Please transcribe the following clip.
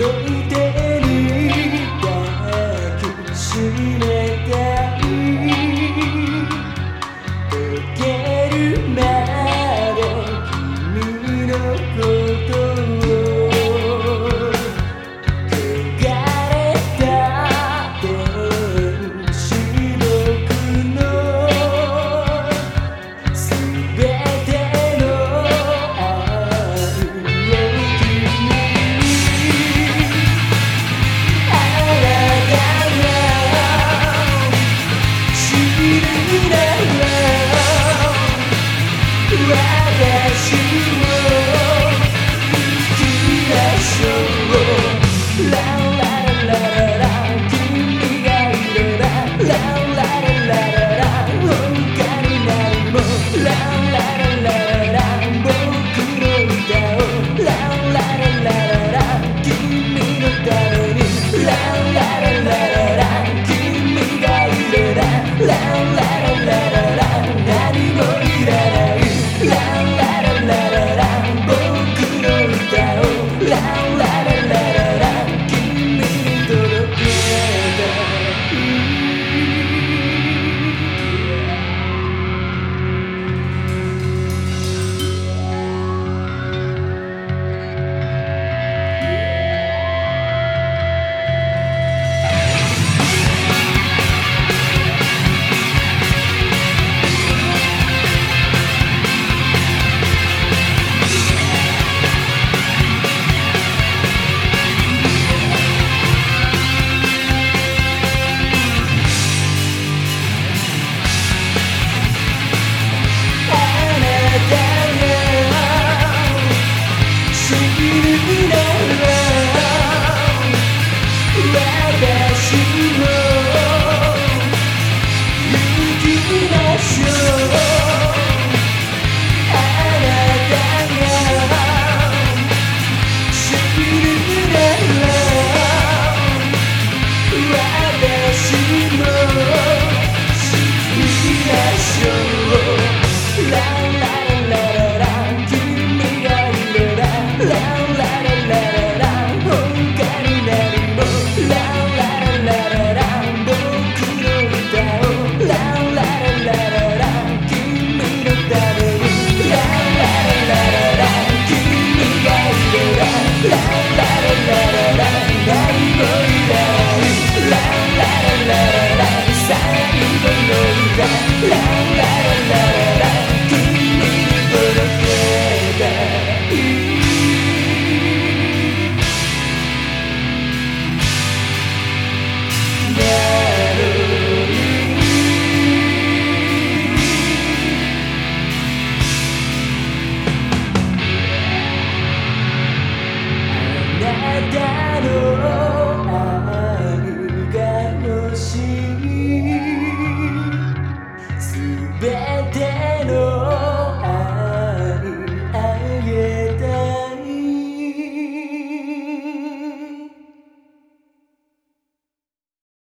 Love bed.